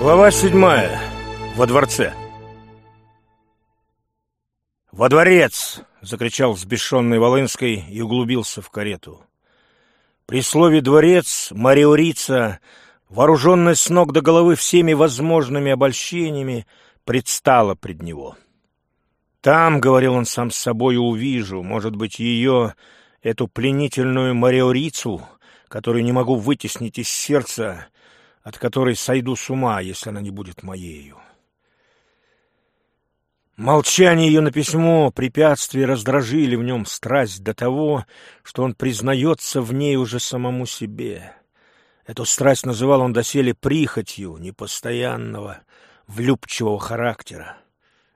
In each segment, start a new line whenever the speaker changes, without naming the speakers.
Глава седьмая. Во дворце. «Во дворец!» — закричал взбешенный Волынской и углубился в карету. При слове «дворец» Мариорица, вооруженная с ног до головы всеми возможными обольщениями, предстала пред него. «Там, — говорил он сам с собой, — увижу, может быть, ее, эту пленительную Мариорицу, которую не могу вытеснить из сердца, от которой сойду с ума, если она не будет моею. Молчание ее на письмо, препятствия раздражили в нем страсть до того, что он признается в ней уже самому себе. Эту страсть называл он доселе прихотью непостоянного, влюбчивого характера.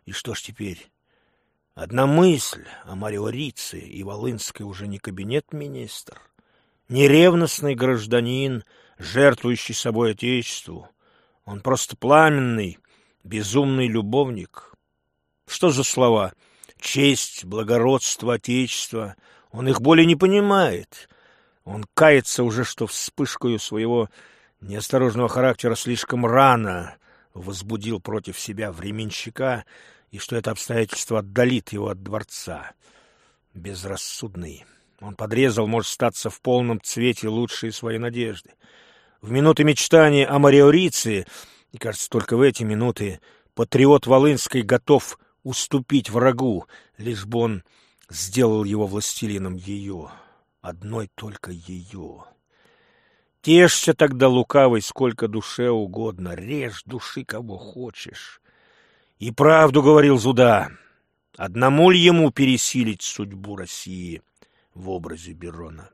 И что ж теперь? Одна мысль о Мариорице и Волынской уже не кабинет-министр, не ревностный гражданин, жертвующий собой Отечеству. Он просто пламенный, безумный любовник. Что за слова? Честь, благородство, Отечество. Он их более не понимает. Он кается уже, что вспышкою своего неосторожного характера слишком рано возбудил против себя временщика, и что это обстоятельство отдалит его от дворца. Безрассудный. Он подрезал, может статься в полном цвете лучшие свои надежды. В минуты мечтания о Мариориции, и, кажется, только в эти минуты, патриот Волынской готов уступить врагу, лишь бы он сделал его властелином ее, одной только ее. Тешься тогда лукавой сколько душе угодно, режь души кого хочешь. И правду говорил Зуда, одному ли ему пересилить судьбу России в образе Берона?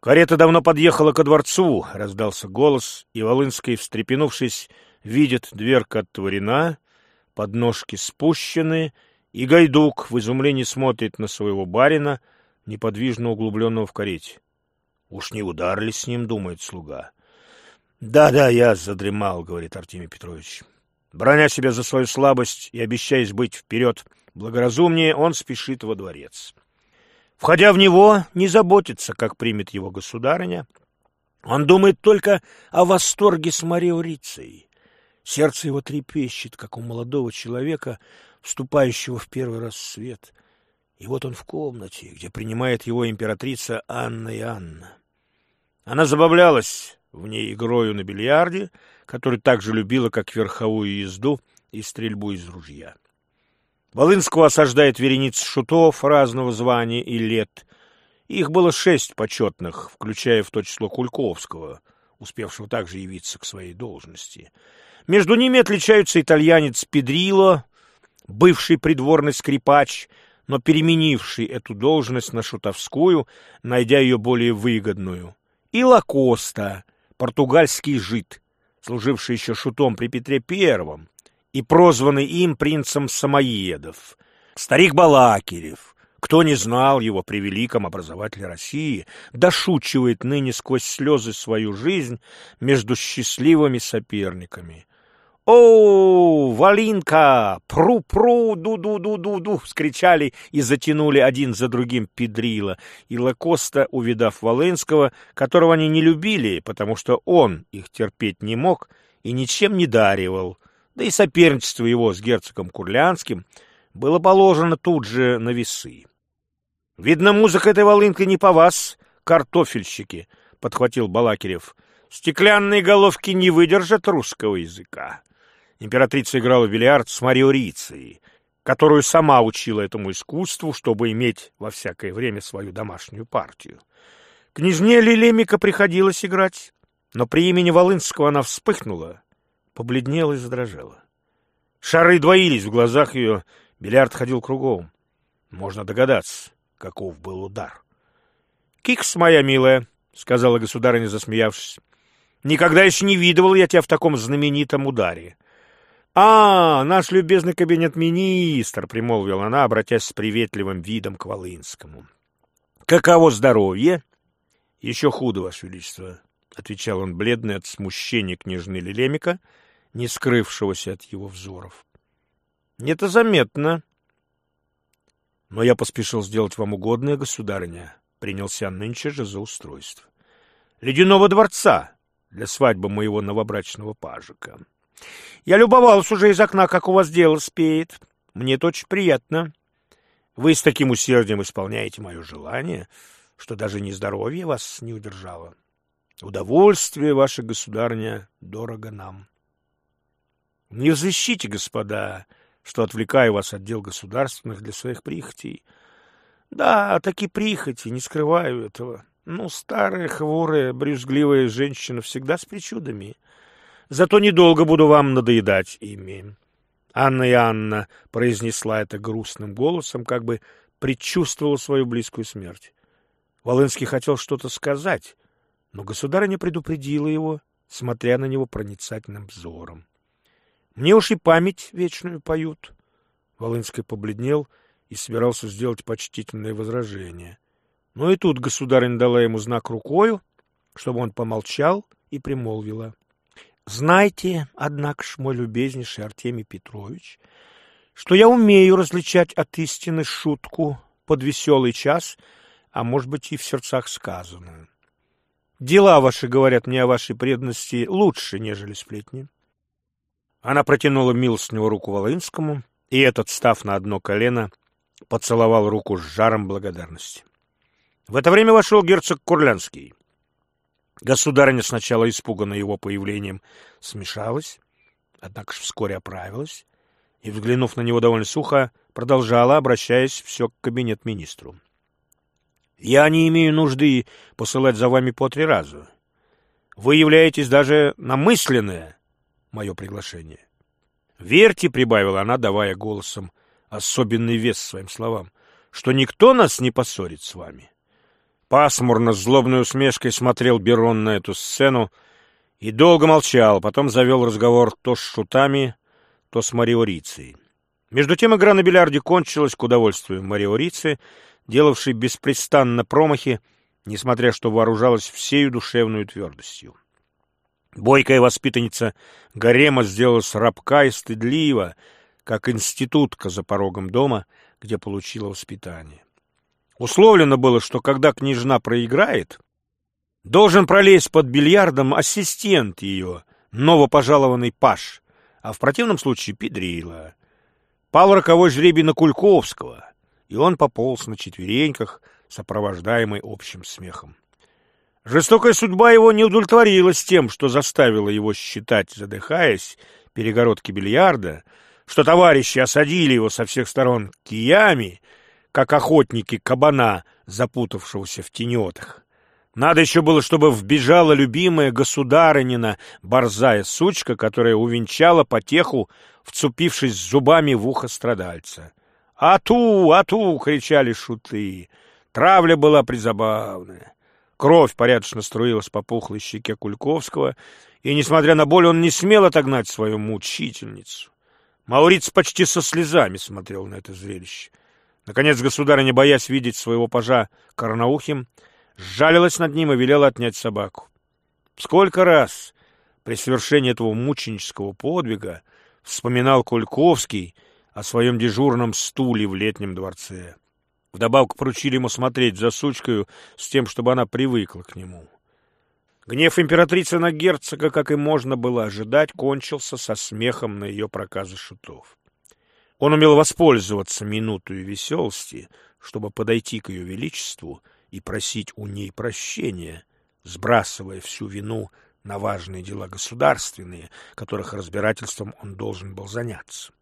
Карета давно подъехала ко дворцу, раздался голос, и Волынский, встрепенувшись, видит, дверка отворена, подножки спущены, и Гайдук в изумлении смотрит на своего барина, неподвижно углубленного в карете. Уж не ударили с ним, думает слуга. «Да-да, я задремал», — говорит Артемий Петрович. Броня себя за свою слабость и обещаясь быть вперед благоразумнее, он спешит во дворец. Входя в него, не заботится, как примет его государыня. Он думает только о восторге с Мариорицей. Сердце его трепещет, как у молодого человека, вступающего в первый раз в свет. И вот он в комнате, где принимает его императрица Анна и Анна. Она забавлялась в ней игрою на бильярде, который так же любила, как верховую езду и стрельбу из ружья. Волынского осаждает верениц шутов разного звания и лет. Их было шесть почетных, включая в то число Кульковского, успевшего также явиться к своей должности. Между ними отличаются итальянец Педрило, бывший придворный скрипач, но переменивший эту должность на шутовскую, найдя ее более выгодную, и Лакоста, португальский жид, служивший еще шутом при Петре Первом, и прозванный им принцем Самоедов, старик Балакирев, кто не знал его при великом образователе России, дошучивает ныне сквозь слезы свою жизнь между счастливыми соперниками. «О, Валинка! Пру-пру! Ду-ду-ду-ду-ду!» — вскричали и затянули один за другим Педрила. И Лакоста, увидав Волынского, которого они не любили, потому что он их терпеть не мог и ничем не даривал, да и соперничество его с герцогом Курлянским было положено тут же на весы. — Видно, музыка этой волынкой не по вас, картофельщики, — подхватил Балакирев. — Стеклянные головки не выдержат русского языка. Императрица играла в бильярд с Мариорицей, которую сама учила этому искусству, чтобы иметь во всякое время свою домашнюю партию. Княжне Лилемика приходилось играть, но при имени Волынского она вспыхнула побледнела и задрожала. Шары двоились в глазах ее, бильярд ходил кругом. Можно догадаться, каков был удар. — Кикс, моя милая, — сказала государыня, засмеявшись, — никогда еще не видывал я тебя в таком знаменитом ударе. — А, наш любезный кабинет-министр, — примолвила она, обратясь с приветливым видом к Волынскому. — Каково здоровье? — Еще худо, Ваше Величество, — отвечал он бледный от смущения княжны Лелемика, — не скрывшегося от его взоров. — Это заметно. — Но я поспешил сделать вам угодное, государыня, принялся нынче же за устройство. — Ледяного дворца! для свадьбы моего новобрачного пажика. Я любовался уже из окна, как у вас дело спеет. Мне это очень приятно. Вы с таким усердием исполняете мое желание, что даже нездоровье вас не удержало. Удовольствие, ваша государня, дорого нам. Не взыщите, господа, что отвлекаю вас от дел государственных для своих прихотей. Да, такие прихоти, не скрываю этого. Ну, старая, хворая, брюзгливая женщина всегда с причудами. Зато недолго буду вам надоедать ими. Анна и Анна произнесла это грустным голосом, как бы предчувствовала свою близкую смерть. Волынский хотел что-то сказать, но государыня предупредила его, смотря на него проницательным взором. «Мне уж и память вечную поют». Волынский побледнел и собирался сделать почтительное возражение — но и тут государыня дала ему знак рукою, чтобы он помолчал, и примолвила. «Знайте, однако ж, мой любезнейший Артемий Петрович, что я умею различать от истины шутку под веселый час, а может быть и в сердцах сказанную. Дела ваши говорят мне о вашей преданности лучше, нежели сплетни». Она протянула милостневую руку Волынскому, и этот, став на одно колено, поцеловал руку с жаром благодарности. В это время вошел герцог Курлянский. Государыня сначала испуганно его появлением смешалась, однако же вскоре оправилась и, взглянув на него довольно сухо, продолжала, обращаясь все к кабинет-министру. «Я не имею нужды посылать за вами по три раза. Вы являетесь даже на мысленное мое приглашение. Верьте, — прибавила она, давая голосом особенный вес своим словам, — что никто нас не поссорит с вами. Пасмурно, с злобной усмешкой смотрел Берон на эту сцену и долго молчал, потом завел разговор то с шутами, то с Мариорицей. Между тем игра на бильярде кончилась к удовольствию Мариорицы, делавшей беспрестанно промахи, несмотря что вооружалась всею душевную твердостью. Бойкая воспитанница гарема сделалась рабка и стыдлива, как институтка за порогом дома, где получила воспитание. Условлено было, что когда княжна проиграет, должен пролезть под бильярдом ассистент ее, новопожалованный Паш, а в противном случае Педрила. Пал роковой жребий на Кульковского, и он пополз на четвереньках, сопровождаемый общим смехом. Жестокая судьба его не удовлетворилась тем, что заставила его считать, задыхаясь, перегородки бильярда, что товарищи осадили его со всех сторон киями, как охотники кабана, запутавшегося в тенетах. Надо еще было, чтобы вбежала любимая государынина, борзая сучка, которая увенчала потеху, вцепившись зубами в ухо страдальца. «Ату! Ату!» — кричали шуты. Травля была призабавная. Кровь порядочно струилась по пухлой щеке Кульковского, и, несмотря на боль, он не смел отогнать свою мучительницу. Мауриц почти со слезами смотрел на это зрелище. Наконец государыня, боясь видеть своего пажа Карнаухим, сжалилась над ним и велела отнять собаку. Сколько раз при совершении этого мученического подвига вспоминал Кульковский о своем дежурном стуле в летнем дворце. Вдобавок поручили ему смотреть за сучкою с тем, чтобы она привыкла к нему. Гнев императрицы на герцога, как и можно было ожидать, кончился со смехом на ее проказы шутов. Он умел воспользоваться минутою веселости, чтобы подойти к ее величеству и просить у ней прощения, сбрасывая всю вину на важные дела государственные, которых разбирательством он должен был заняться.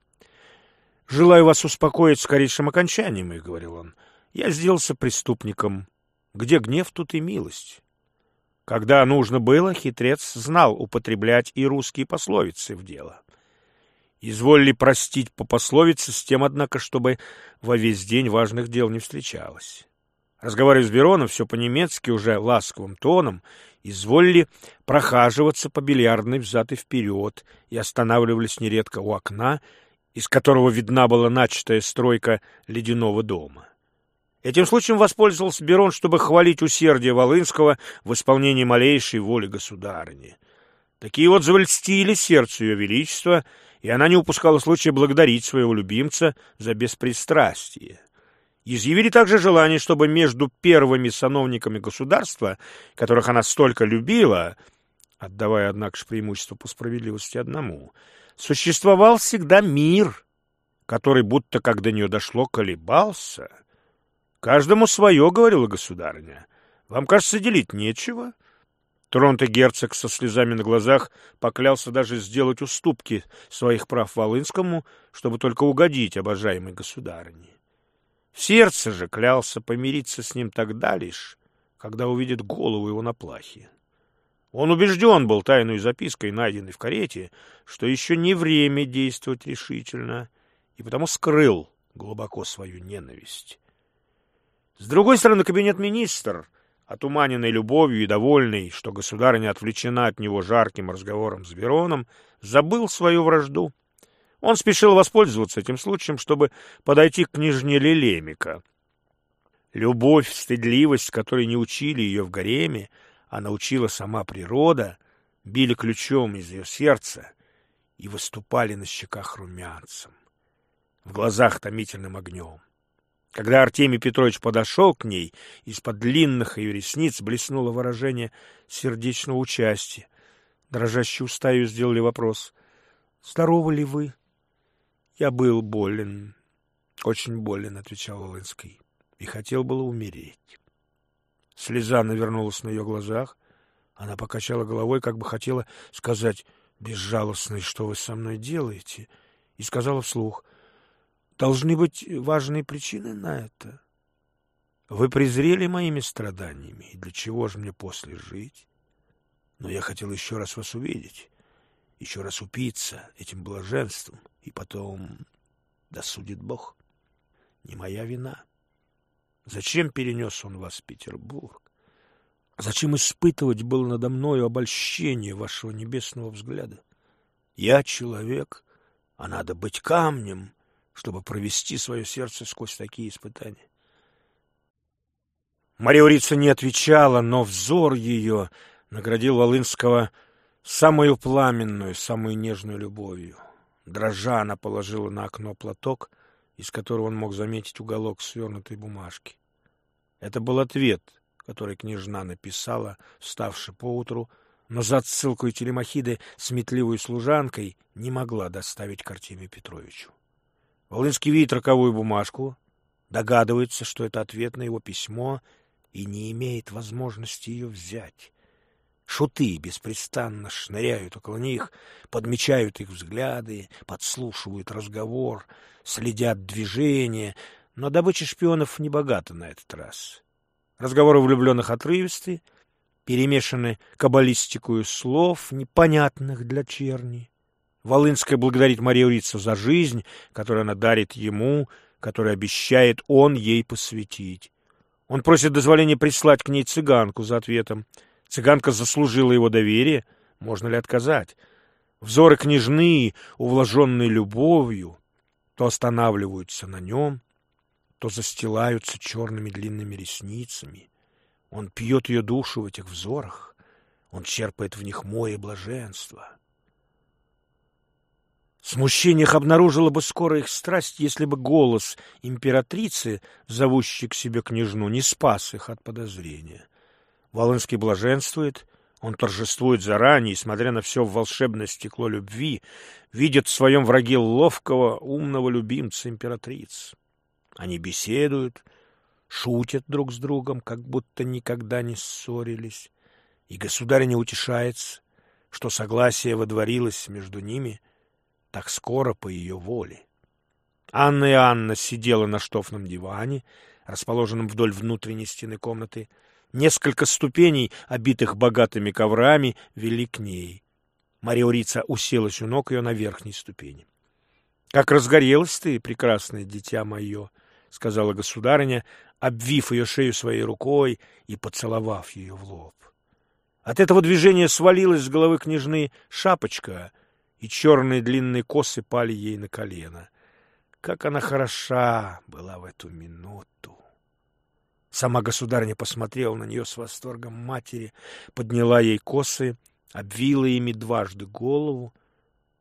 «Желаю вас успокоить скорейшим окончанием», — говорил он. «Я сделался преступником. Где гнев, тут и милость». Когда нужно было, хитрец знал употреблять и русские пословицы в дело. Изволили простить по пословице с тем, однако, чтобы во весь день важных дел не встречалось. Разговаривая с Бероном, все по-немецки, уже ласковым тоном, изволили прохаживаться по бильярдной взад и вперед и останавливались нередко у окна, из которого видна была начатая стройка ледяного дома. Этим случаем воспользовался Берон, чтобы хвалить усердие Волынского в исполнении малейшей воли государыни. Такие отзывы льстили сердцу ее величества — и она не упускала случая благодарить своего любимца за беспристрастие. Изъявили также желание, чтобы между первыми сановниками государства, которых она столько любила, отдавая, однако же, преимущество по справедливости одному, существовал всегда мир, который, будто как до нее дошло, колебался. Каждому свое, — говорила государыня. Вам, кажется, делить нечего. Тронтый герцог со слезами на глазах поклялся даже сделать уступки своих прав Волынскому, чтобы только угодить обожаемой государыне. В сердце же клялся помириться с ним тогда лишь, когда увидит голову его на плахе. Он убежден был тайной запиской, найденной в карете, что еще не время действовать решительно, и потому скрыл глубоко свою ненависть. С другой стороны, кабинет-министр, отуманенный любовью и довольный, что государыня отвлечена от него жарким разговором с Вероном, забыл свою вражду. Он спешил воспользоваться этим случаем, чтобы подойти к княжне Лелемика. Любовь, стыдливость, которой не учили ее в гареме, а научила сама природа, били ключом из ее сердца и выступали на щеках румянцем, в глазах томительным огнем. Когда Артемий Петрович подошел к ней, из-под длинных ее ресниц блеснуло выражение сердечного участия. Дрожащие уста ее сделали вопрос. — Здоровы ли вы? — Я был болен, очень болен, — отвечал Волынский, — и хотел было умереть. Слеза навернулась на ее глазах. Она покачала головой, как бы хотела сказать «безжалостный, что вы со мной делаете?» и сказала вслух — Должны быть важные причины на это. Вы презрели моими страданиями, и для чего же мне после жить? Но я хотел еще раз вас увидеть, еще раз упиться этим блаженством, и потом, да судит Бог, не моя вина. Зачем перенес он вас в Петербург? Зачем испытывать было надо мною обольщение вашего небесного взгляда? Я человек, а надо быть камнем, чтобы провести свое сердце сквозь такие испытания. Мария Урица не отвечала, но взор ее наградил Волынского самую пламенную, самую нежную любовью. Дрожа она положила на окно платок, из которого он мог заметить уголок свернутой бумажки. Это был ответ, который княжна написала, вставши поутру, но за отсылкой Телемахиды сметливой служанкой не могла доставить к Петровичу. Волынский видит роковую бумажку, догадывается, что это ответ на его письмо, и не имеет возможности ее взять. Шуты беспрестанно шныряют около них, подмечают их взгляды, подслушивают разговор, следят движения, но добыча шпионов не богата на этот раз. Разговоры влюбленных отрывисты, перемешаны каббалистикою слов, непонятных для черни. Волынская благодарит Марию Рицу за жизнь, которую она дарит ему, которую обещает он ей посвятить. Он просит дозволения прислать к ней цыганку за ответом. Цыганка заслужила его доверие, можно ли отказать? Взоры княжны, увлаженные любовью, то останавливаются на нем, то застилаются черными длинными ресницами. Он пьет ее душу в этих взорах, он черпает в них море блаженства. Смущение их обнаружило бы скоро их страсть, если бы голос императрицы, зовущий к себе княжну, не спас их от подозрения. Волынский блаженствует, он торжествует заранее, смотря на все волшебное стекло любви, видит в своем враге ловкого, умного любимца императрицы. Они беседуют, шутят друг с другом, как будто никогда не ссорились, и государь не утешается, что согласие водворилось между ними — так скоро по ее воле. Анна и Анна сидела на штофном диване, расположенном вдоль внутренней стены комнаты. Несколько ступеней, обитых богатыми коврами, вели к ней. Мария Урица уселась у ног ее на верхней ступени. — Как разгорелась ты, прекрасное дитя мое! — сказала государыня, обвив ее шею своей рукой и поцеловав ее в лоб. От этого движения свалилась с головы княжны шапочка — и черные длинные косы пали ей на колено. Как она хороша была в эту минуту! Сама государня посмотрела на нее с восторгом матери, подняла ей косы, обвила ими дважды голову,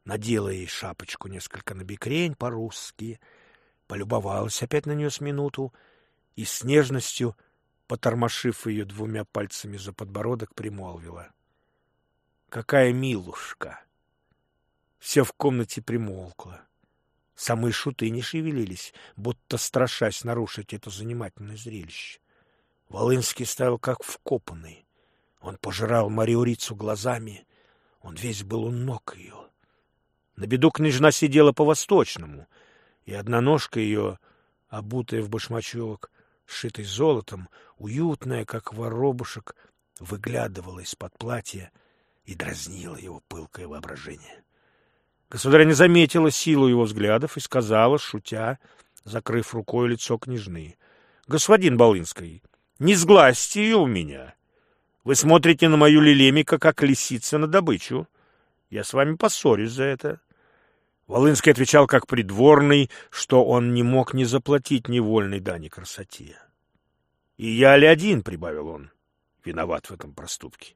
надела ей шапочку несколько набекрень по-русски, полюбовалась опять на нее с минуту и с нежностью, потормошив ее двумя пальцами за подбородок, примолвила — какая милушка!» Все в комнате примолкло. Самые шуты не шевелились, будто страшась нарушить это занимательное зрелище. Волынский стоял как вкопанный. Он пожирал Мариорицу глазами. Он весь был у ног ее. На беду княжна сидела по-восточному, и одна ножка ее, обутая в башмачок, сшитый золотом, уютная, как воробушек, выглядывала из-под платья и дразнила его пылкое воображение. Государь не заметила силу его взглядов и сказала, шутя, закрыв рукой лицо княжны, — Господин Балынский, не сглазьте ее у меня. Вы смотрите на мою лилемика, как лисица на добычу. Я с вами поссорюсь за это. Волынский отвечал как придворный, что он не мог не заплатить невольной дани красоте. — И я ли один, — прибавил он, — виноват в этом проступке.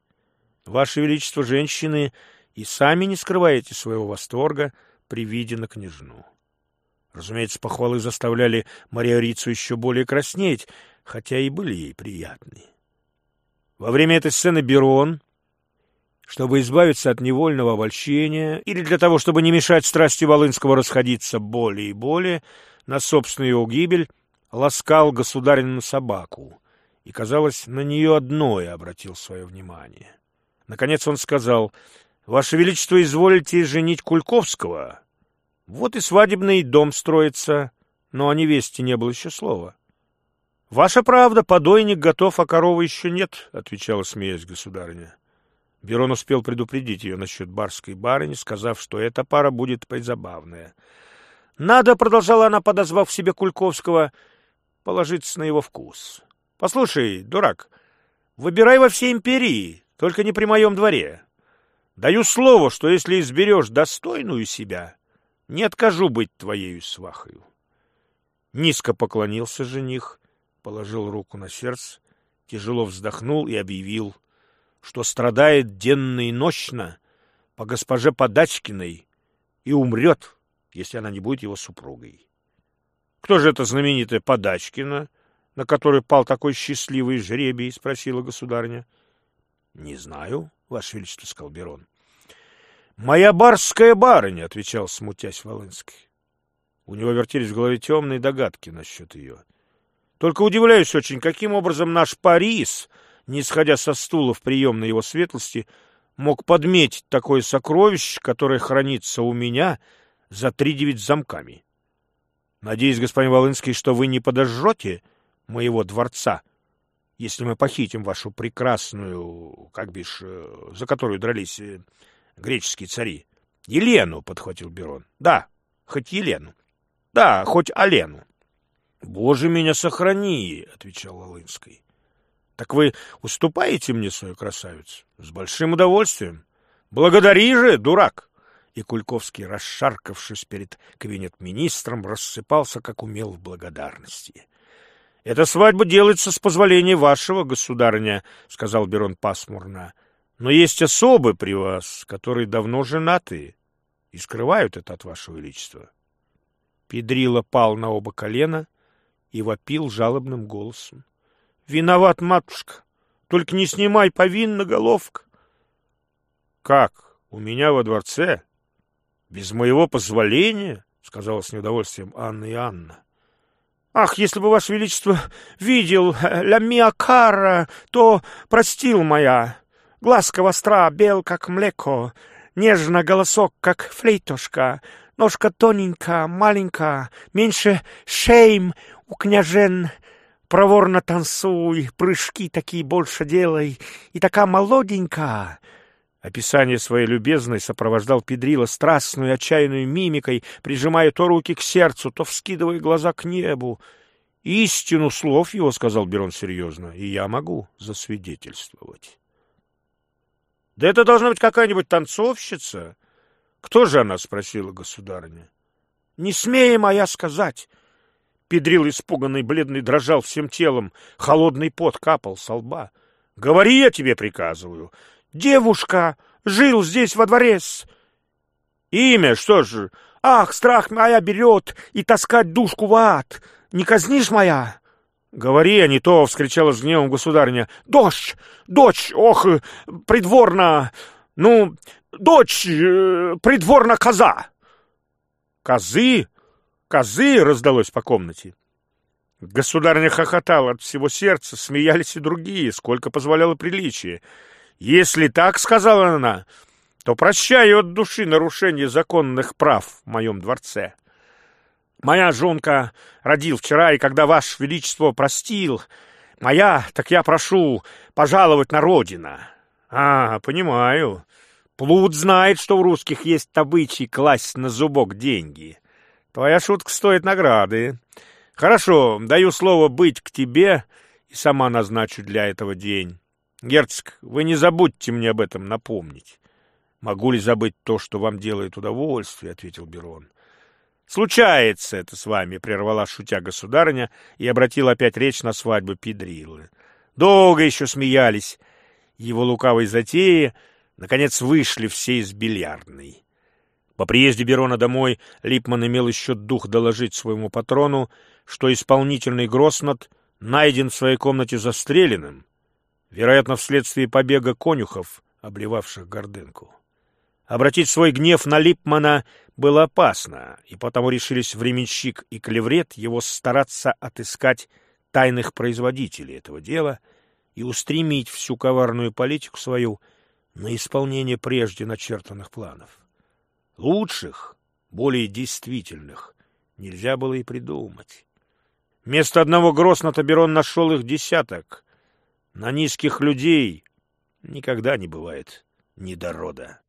Ваше Величество, женщины и сами не скрываете своего восторга при виде на княжну. Разумеется, похвалы заставляли Мариорицу еще более краснеть, хотя и были ей приятны. Во время этой сцены Берон, чтобы избавиться от невольного обольщения или для того, чтобы не мешать страсти Волынского расходиться более и более, на собственную его гибель ласкал государину собаку и, казалось, на нее одное обратил свое внимание. Наконец он сказал — Ваше Величество, изволите женить Кульковского? Вот и свадебный дом строится, но о невесте не было еще слова. — Ваша правда, подойник готов, а коровы еще нет, — отвечала, смеясь государыня. Берон успел предупредить ее насчет барской барыни, сказав, что эта пара будет призабавная. — Надо, — продолжала она, подозвав себе Кульковского, — положиться на его вкус. — Послушай, дурак, выбирай во всей империи, только не при моем дворе. Даю слово, что если изберешь достойную себя, не откажу быть твоею свахою. Низко поклонился жених, положил руку на сердце, тяжело вздохнул и объявил, что страдает денно и нощно по госпоже Подачкиной и умрет, если она не будет его супругой. — Кто же эта знаменитая Подачкина, на которой пал такой счастливый жребий? — спросила государня. — Не знаю, — Ваше Величество, — сказал Берон. «Моя барская барыня», — отвечал, смутясь Волынский. У него вертелись в голове темные догадки насчет ее. Только удивляюсь очень, каким образом наш Парис, не сходя со стула в приемной его светлости, мог подметить такое сокровище, которое хранится у меня за три девять замками. Надеюсь, господин Волынский, что вы не подожжете моего дворца, если мы похитим вашу прекрасную, как бишь, э, за которую дрались э, греческие цари. — Елену, — подхватил Берон. — Да, хоть Елену. — Да, хоть Алену. — Боже меня сохрани, — отвечал Волынский. — Так вы уступаете мне свою красавицу? — С большим удовольствием. — Благодари же, дурак! И Кульковский, расшаркавшись перед кабинет-министром, рассыпался, как умел в благодарности. — Эта свадьба делается с позволения вашего, государыня, — сказал Берон пасмурно. Но есть особы при вас, которые давно женаты и скрывают это от вашего величества. Педрила пал на оба колена и вопил жалобным голосом. — Виноват, матушка! Только не снимай повинно головка! — Как? У меня во дворце? Без моего позволения? — сказала с неудовольствием Анна и Анна. — Ах, если бы, Ваше Величество, видел э, ля миакара, то простил моя. Глазка востра, бел, как млеко, нежно голосок, как флейтушка, ножка тоненькая, маленькая, меньше шейм у княжен, проворно танцуй, прыжки такие больше делай, и такая молоденькая. Описание своей любезной сопровождал Педрила страстную отчаянную мимикой, прижимая то руки к сердцу, то вскидывая глаза к небу. «Истину слов его, — сказал Берон серьезно, — и я могу засвидетельствовать». Да это должна быть какая-нибудь танцовщица. Кто же она? — спросила государыня. — Не смею моя сказать. Педрил испуганный, бледный, дрожал всем телом. Холодный пот капал со лба. — Говори, я тебе приказываю. Девушка жил здесь во дворе с... Имя, что же? Ах, страх моя берет и таскать душку в ад. Не казнишь моя? — Говори, а не то! — вскричала с гневом государыня. — Дочь! Дочь! Ох, придворно! Ну, дочь э, придворна коза. Козы? Козы раздалось по комнате. Государня хохотала от всего сердца, смеялись и другие, сколько позволяло приличие. «Если так, — сказала она, — то прощаю от души нарушение законных прав в моем дворце. Моя жонка родил вчера, и когда ваше величество простил, моя, так я прошу пожаловать на родина». «А, понимаю. Плут знает, что у русских есть обычай класть на зубок деньги. Твоя шутка стоит награды. Хорошо, даю слово быть к тебе и сама назначу для этого день. Герцог, вы не забудьте мне об этом напомнить. Могу ли забыть то, что вам делает удовольствие, — ответил Берон. Случается это с вами, — прервала шутя государыня и обратила опять речь на свадьбу Педрилы. Долго еще смеялись его лукавой затеи, наконец вышли все из бильярдной. По приезде Берона домой Липман имел еще дух доложить своему патрону, что исполнительный Гроснот найден в своей комнате застреленным, вероятно, вследствие побега конюхов, обливавших гордынку. Обратить свой гнев на Липмана было опасно, и потому решились временщик и клеврет его стараться отыскать тайных производителей этого дела и устремить всю коварную политику свою на исполнение прежде начертанных планов. Лучших, более действительных, нельзя было и придумать. Вместо одного Гросната Берон нашел их десяток. На низких людей никогда не бывает недорода.